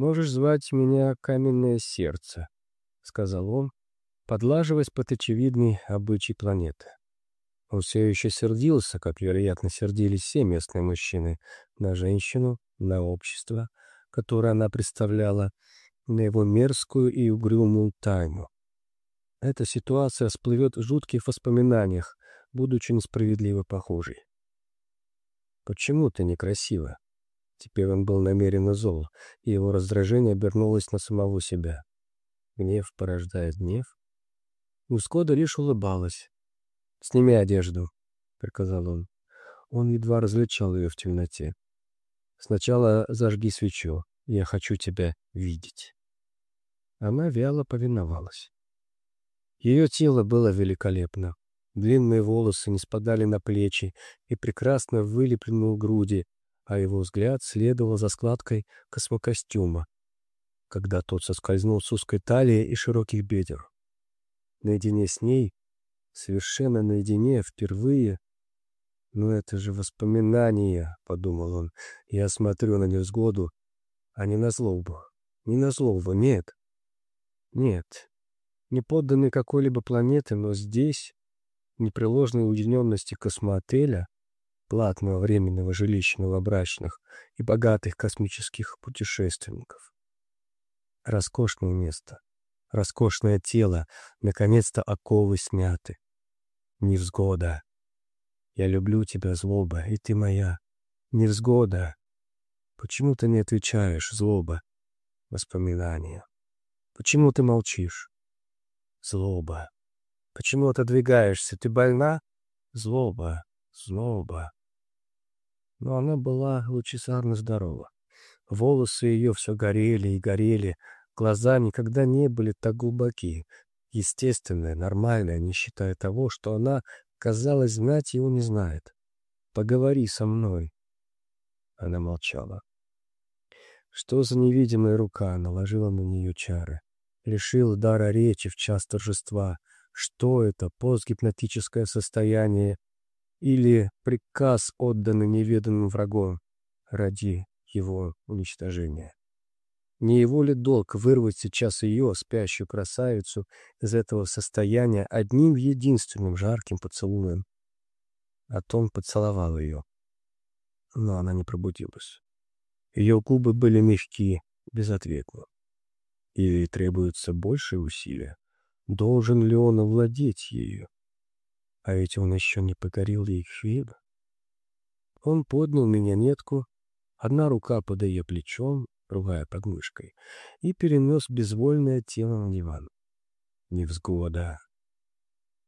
«Можешь звать меня Каменное Сердце», — сказал он, подлаживаясь под очевидный обычай планеты. Он все еще сердился, как, вероятно, сердились все местные мужчины, на женщину, на общество, которое она представляла, на его мерзкую и угрюмую тайну. Эта ситуация всплывет в жутких воспоминаниях, будучи несправедливо похожей. «Почему ты некрасива?» Теперь он был намеренно зол, и его раздражение обернулось на самого себя. Гнев порождает гнев. Ускода лишь улыбалась. «Сними одежду», — приказал он. Он едва различал ее в темноте. «Сначала зажги свечу. Я хочу тебя видеть». Она вяло повиновалась. Ее тело было великолепно. Длинные волосы не спадали на плечи и прекрасно вылеплены груди, а его взгляд следовал за складкой космокостюма, когда тот соскользнул с узкой талии и широких бедер. Наедине с ней, совершенно наедине, впервые... «Ну это же воспоминания», — подумал он. «Я смотрю на невзгоду, а не на злобу. Не на злобу, нет. Нет, не подданный какой-либо планеты, но здесь, непреложной уединенности космоотеля, платного временного жилища новобрачных и богатых космических путешественников. Роскошное место, роскошное тело, наконец-то оковы сняты. Невзгода. Я люблю тебя, злоба, и ты моя. Невзгода. Почему ты не отвечаешь, злоба? Воспоминания. Почему ты молчишь? Злоба. Почему отодвигаешься? Ты больна? Злоба. Злоба но она была лучезарно здорова. Волосы ее все горели и горели, глаза никогда не были так глубоки, естественные, нормальные, не считая того, что она, казалось, знать его не знает. «Поговори со мной». Она молчала. Что за невидимая рука наложила на нее чары? Лишила дара речи в час торжества. Что это, постгипнотическое состояние или приказ, отданный неведанным врагом ради его уничтожения. Не его ли долг вырвать сейчас ее, спящую красавицу, из этого состояния одним единственным жарким поцелуем? А Том поцеловал ее. Но она не пробудилась. Ее губы были мягкие, безответны. Или требуется большее усилие? Должен ли он овладеть ею? А ведь он еще не покорил ей хлеба. Он поднял меня нетку, одна рука под ее плечом, другая под мышкой, и перенес безвольное тело на диван. Невзгода.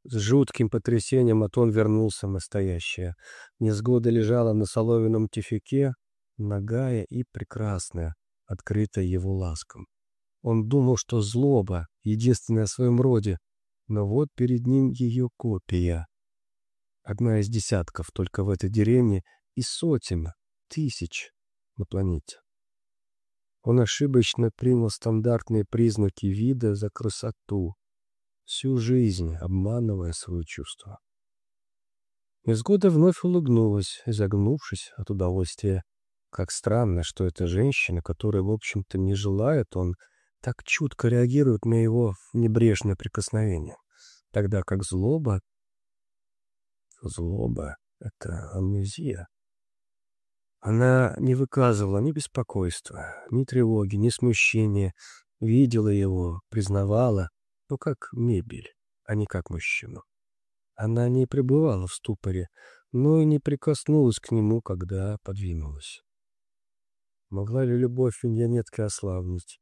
С жутким потрясением Атон вернулся в настоящее. Невзгода лежала на соломенном тюфяке, нагая и прекрасная, открытая его ласком. Он думал, что злоба, единственная в своем роде, но вот перед ним ее копия. Одна из десятков только в этой деревне и сотен, тысяч на планете. Он ошибочно принял стандартные признаки вида за красоту, всю жизнь обманывая свои чувства. Изгода вновь улыбнулась, изогнувшись от удовольствия. Как странно, что эта женщина, которая, в общем-то, не желает, он так чутко реагирует на его небрежное прикосновение, тогда как злоба Злоба — это амнезия. Она не выказывала ни беспокойства, ни тревоги, ни смущения, видела его, признавала, но как мебель, а не как мужчину. Она не пребывала в ступоре, но и не прикоснулась к нему, когда подвинулась. Могла ли любовь Виньянетки ослабнуть?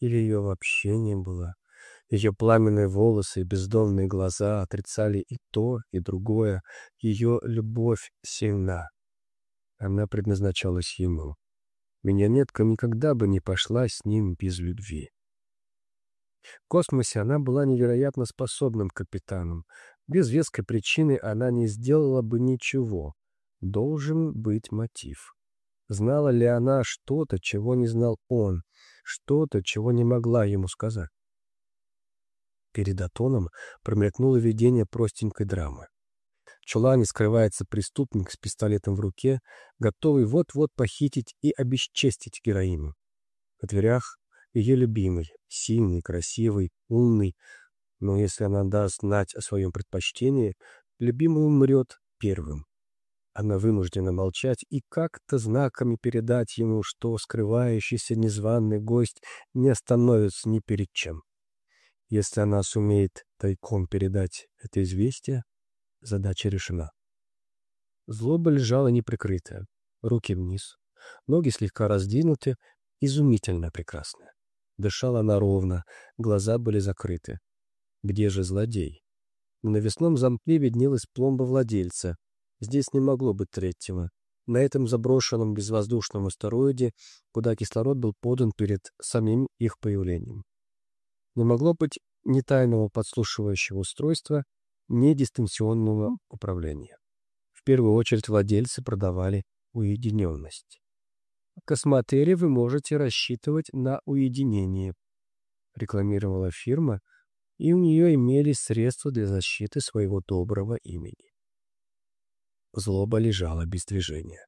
Или ее вообще не было? Ее пламенные волосы и бездонные глаза отрицали и то, и другое. Ее любовь сильна. Она предназначалась ему. Миньонетка никогда бы не пошла с ним без любви. В космосе она была невероятно способным капитаном. Без веской причины она не сделала бы ничего. Должен быть мотив. Знала ли она что-то, чего не знал он, что-то, чего не могла ему сказать? Перед Атоном промелькнуло видение простенькой драмы. В чулане скрывается преступник с пистолетом в руке, готовый вот-вот похитить и обесчестить героиню. В дверях ее любимый, сильный, красивый, умный. Но если она даст знать о своем предпочтении, любимый умрет первым. Она вынуждена молчать и как-то знаками передать ему, что скрывающийся незваный гость не остановится ни перед чем. Если она сумеет тайком передать это известие, задача решена. Злоба лежала неприкрытая, руки вниз, ноги слегка раздвинуты, изумительно прекрасная. Дышала она ровно, глаза были закрыты. Где же злодей? На навесном замке виднелась пломба владельца. Здесь не могло быть третьего. На этом заброшенном безвоздушном астероиде, куда кислород был подан перед самим их появлением. Не могло быть ни тайного подслушивающего устройства, ни дистанционного управления. В первую очередь владельцы продавали уединенность. В космотере вы можете рассчитывать на уединение, рекламировала фирма, и у нее имелись средства для защиты своего доброго имени. Злоба лежала без движения.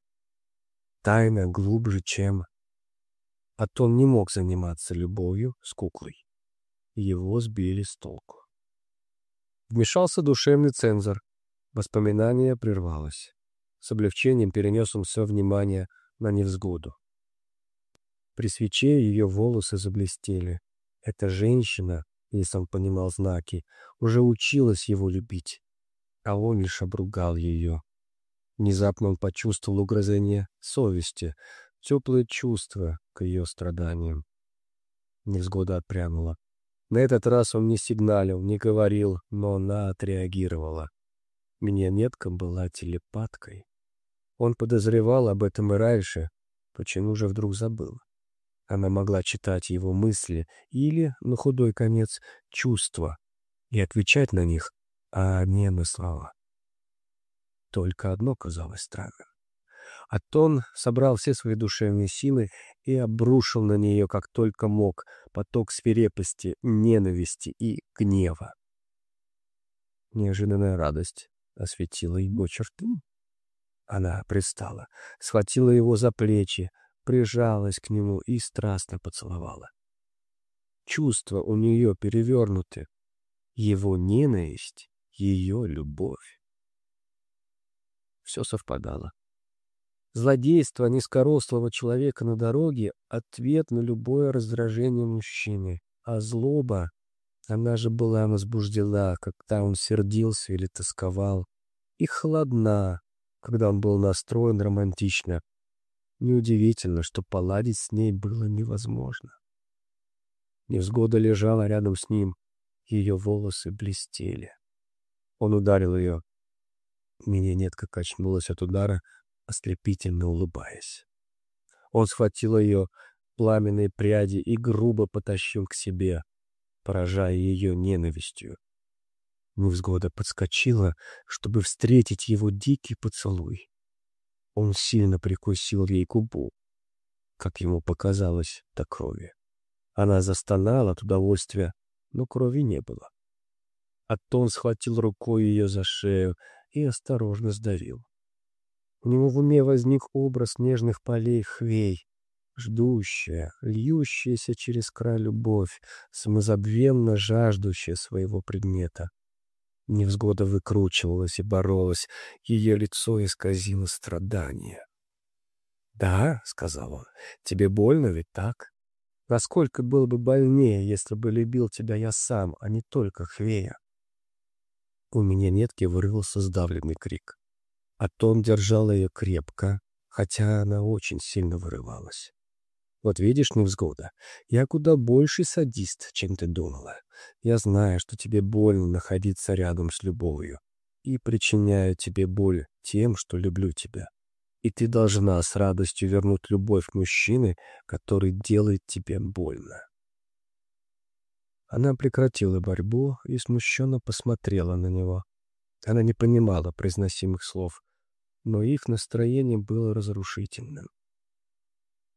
Тайна глубже, чем... Атон не мог заниматься любовью с куклой. Его сбили с толку. Вмешался душевный цензор, Воспоминание прервалось. С облегчением перенес он все внимание на невзгоду. При свече ее волосы заблестели. Эта женщина, если он понимал знаки, уже училась его любить, а он лишь обругал ее. Внезапно он почувствовал угрызение совести, теплое чувство к ее страданиям. Невзгода отпрянула. На этот раз он не сигналил, не говорил, но она отреагировала. Миньонетка была телепаткой. Он подозревал об этом и раньше, почему же вдруг забыл? Она могла читать его мысли или, на худой конец, чувства и отвечать на них, а не на слова. Только одно казалось странным. Атон собрал все свои душевные силы и обрушил на нее, как только мог, поток свирепости, ненависти и гнева. Неожиданная радость осветила его черты. Она пристала, схватила его за плечи, прижалась к нему и страстно поцеловала. Чувства у нее перевернуты. Его ненависть, ее любовь. Все совпадало. Злодейство низкорослого человека на дороге — ответ на любое раздражение мужчины, а злоба она же была возбуждена, когда он сердился или тосковал, и холодна, когда он был настроен романтично. Неудивительно, что поладить с ней было невозможно. Невзгода лежала рядом с ним, ее волосы блестели. Он ударил ее. Меня нетка качнулась от удара, ослепительно улыбаясь. Он схватил ее пламенные пряди и грубо потащил к себе поражая ее ненавистью. Невзгода подскочила, чтобы встретить его дикий поцелуй. Он сильно прикусил ей губу, как ему показалось, до крови. Она застонала от удовольствия, но крови не было. Атон схватил рукой ее за шею и осторожно сдавил. У него в уме возник образ нежных полей хвей, ждущая, льющаяся через край любовь, самозабвенно жаждущая своего предмета. Невзгода выкручивалась и боролась, ее лицо исказило страдание. «Да», — сказал он, — «тебе больно ведь так? Насколько было бы больнее, если бы любил тебя я сам, а не только Хвея?» У меня нетки вырвался сдавленный крик. А Том держал ее крепко, хотя она очень сильно вырывалась. Вот видишь, невзгода, я куда больше садист, чем ты думала. Я знаю, что тебе больно находиться рядом с любовью. И причиняю тебе боль тем, что люблю тебя. И ты должна с радостью вернуть любовь к мужчине, который делает тебе больно. Она прекратила борьбу и смущенно посмотрела на него. Она не понимала произносимых слов, но их настроение было разрушительным.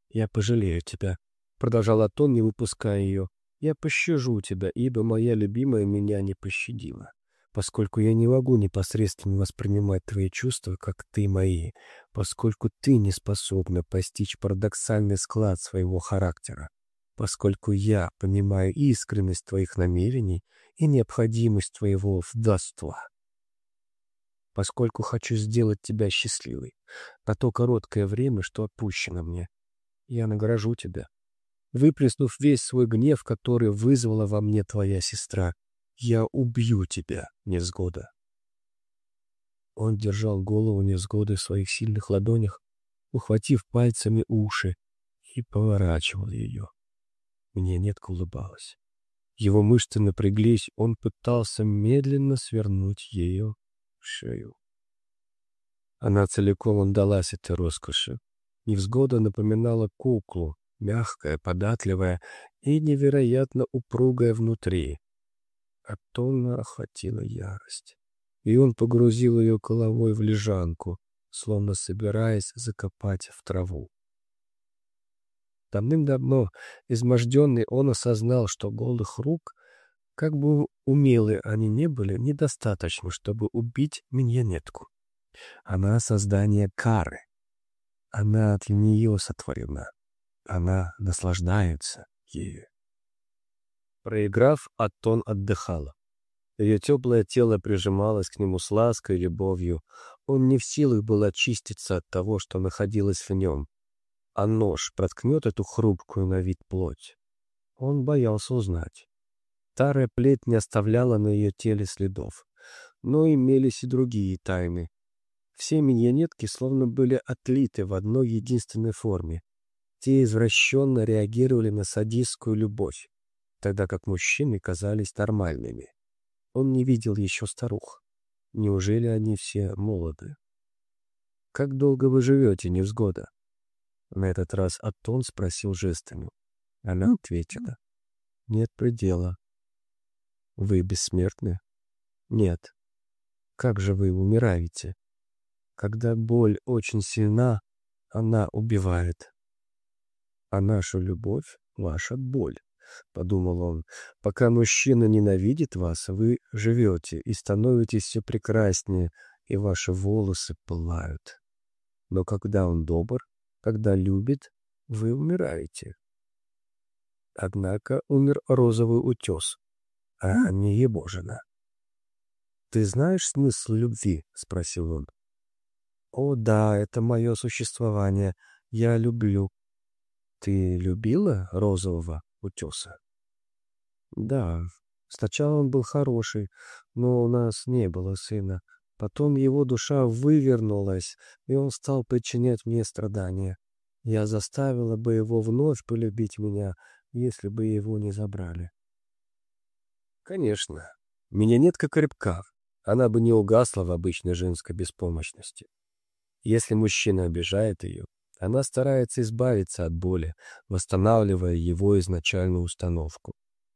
«Я пожалею тебя», — продолжал Атон, не выпуская ее. «Я пощажу тебя, ибо моя любимая меня не пощадила, поскольку я не могу непосредственно воспринимать твои чувства, как ты мои, поскольку ты не способна постичь парадоксальный склад своего характера. Поскольку я понимаю искренность твоих намерений и необходимость твоего вдовства. Поскольку хочу сделать тебя счастливой на то короткое время, что отпущено мне, я награжу тебя. Выплеснув весь свой гнев, который вызвала во мне твоя сестра, я убью тебя, Незгода. Он держал голову Незгоды в своих сильных ладонях, ухватив пальцами уши, и поворачивал ее. Мне нетка улыбалась. Его мышцы напряглись, он пытался медленно свернуть ее шею. Она целиком отдалась этой роскоши. Невзгода напоминала куклу, мягкая, податливая и невероятно упругая внутри. А Тона охватила ярость, и он погрузил ее головой в лежанку, словно собираясь закопать в траву. Давным-давно, изможденный, он осознал, что голых рук, как бы умелы они не были, недостаточно, чтобы убить миньонетку. Она — создание кары. Она для нее сотворена. Она наслаждается ею. Проиграв, Атон отдыхала. Ее теплое тело прижималось к нему с лаской любовью. Он не в силах был очиститься от того, что находилось в нем а нож проткнет эту хрупкую на вид плоть. Он боялся узнать. Старая плеть не оставляла на ее теле следов, но имелись и другие тайны. Все миньонетки словно были отлиты в одной единственной форме. Те извращенно реагировали на садистскую любовь, тогда как мужчины казались нормальными. Он не видел еще старух. Неужели они все молоды? «Как долго вы живете, невзгода?» На этот раз Аттон спросил жестами. Она ответила. Нет предела. Вы бессмертны? Нет. Как же вы умираете? Когда боль очень сильна, она убивает. А наша любовь — ваша боль, — подумал он. Пока мужчина ненавидит вас, вы живете и становитесь все прекраснее, и ваши волосы пылают. Но когда он добр, когда любит, вы умираете. Однако умер розовый утес, а не ебожина. «Ты знаешь смысл любви?» — спросил он. «О, да, это мое существование. Я люблю». «Ты любила розового утеса?» «Да. Сначала он был хороший, но у нас не было сына. Потом его душа вывернулась, и он стал причинять мне страдания. Я заставила бы его вновь полюбить меня, если бы его не забрали. Конечно, меня нет как рыбка. Она бы не угасла в обычной женской беспомощности. Если мужчина обижает ее, она старается избавиться от боли, восстанавливая его изначальную установку.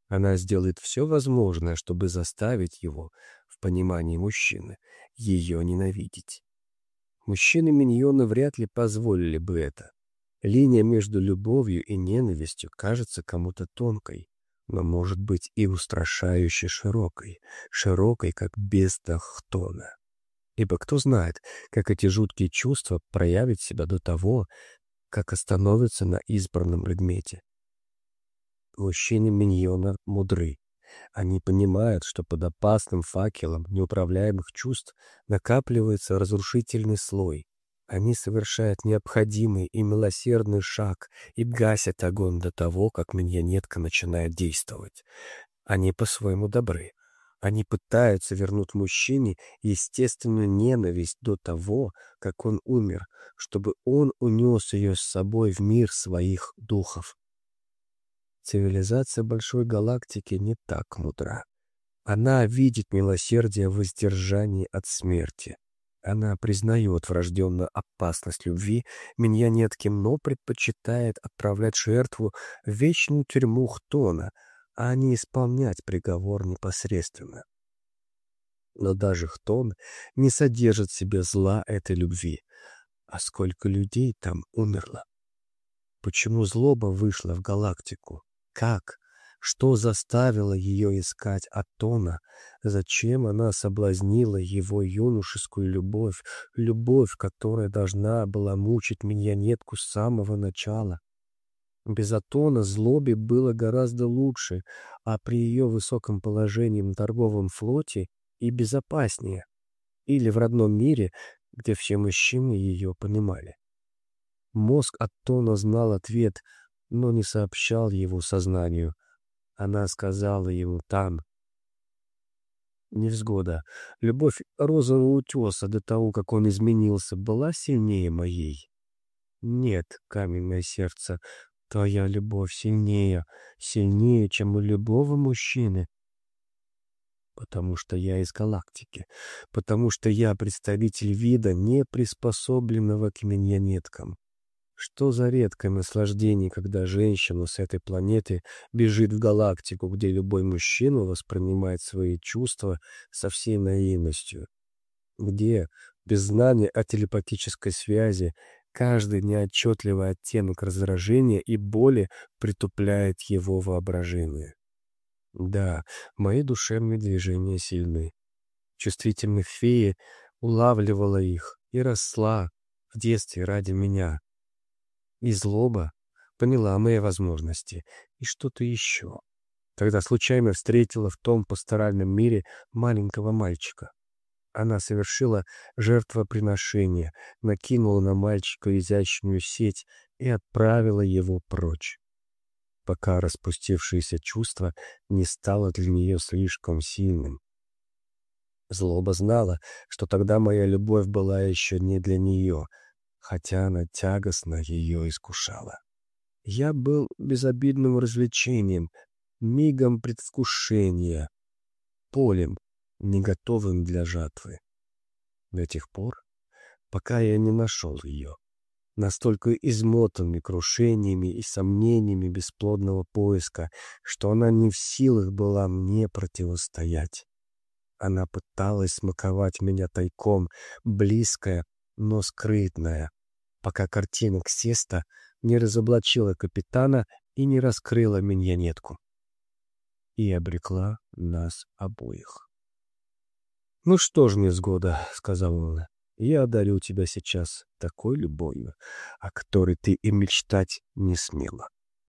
Она сделает все возможное, чтобы заставить его, понимании мужчины, ее ненавидеть. Мужчины-миньоны вряд ли позволили бы это. Линия между любовью и ненавистью кажется кому-то тонкой, но может быть и устрашающе широкой, широкой, как бездна. Ибо кто знает, как эти жуткие чувства проявят себя до того, как остановятся на избранном предмете. Мужчины миньона мудры. Они понимают, что под опасным факелом неуправляемых чувств накапливается разрушительный слой. Они совершают необходимый и милосердный шаг и гасят огонь до того, как миньонетка начинает действовать. Они по-своему добры. Они пытаются вернуть мужчине естественную ненависть до того, как он умер, чтобы он унес ее с собой в мир своих духов. Цивилизация большой галактики не так мудра. Она видит милосердие в воздержании от смерти. Она признает врожденную опасность любви миньонетки, но предпочитает отправлять жертву в вечную тюрьму Хтона, а не исполнять приговор непосредственно. Но даже Хтон не содержит в себе зла этой любви. А сколько людей там умерло? Почему злоба вышла в галактику? Как? Что заставило ее искать Атона? Зачем она соблазнила его юношескую любовь, любовь, которая должна была мучить миньонетку с самого начала? Без Атона злобе было гораздо лучше, а при ее высоком положении на торговом флоте и безопаснее. Или в родном мире, где все мужчины ее понимали. Мозг Аттона знал ответ, но не сообщал его сознанию. Она сказала ему там. Невзгода. Любовь розового утеса до того, как он изменился, была сильнее моей. Нет, каменное сердце, Твоя любовь сильнее, сильнее, чем у любого мужчины. Потому что я из галактики, потому что я представитель вида, не приспособленного к миньонеткам. Что за редкое наслаждение, когда женщина с этой планеты бежит в галактику, где любой мужчина воспринимает свои чувства со всей наивностью. Где, без знания о телепатической связи, Каждый неотчетливый оттенок раздражения и боли притупляет его воображение. Да, мои душевные движения сильны. Чувствительность феи улавливала их и росла в детстве ради меня. И злоба поняла мои возможности и что-то еще. Тогда случайно встретила в том пасторальном мире маленького мальчика. Она совершила жертвоприношение, накинула на мальчика изящную сеть и отправила его прочь. Пока распустившееся чувство не стало для нее слишком сильным. Злоба знала, что тогда моя любовь была еще не для нее, хотя она тягостно ее искушала. Я был безобидным развлечением, мигом предвкушения, полем, не готовым для жатвы. До тех пор, пока я не нашел ее, настолько измотанный крушениями и сомнениями бесплодного поиска, что она не в силах была мне противостоять. Она пыталась смаковать меня тайком, близкая, но скрытная, пока картина Ксеста не разоблачила капитана и не раскрыла миньонетку. И обрекла нас обоих. «Ну что ж, несгода», — сказал он, — «я одарю тебя сейчас такой любовью, о которой ты и мечтать не смела».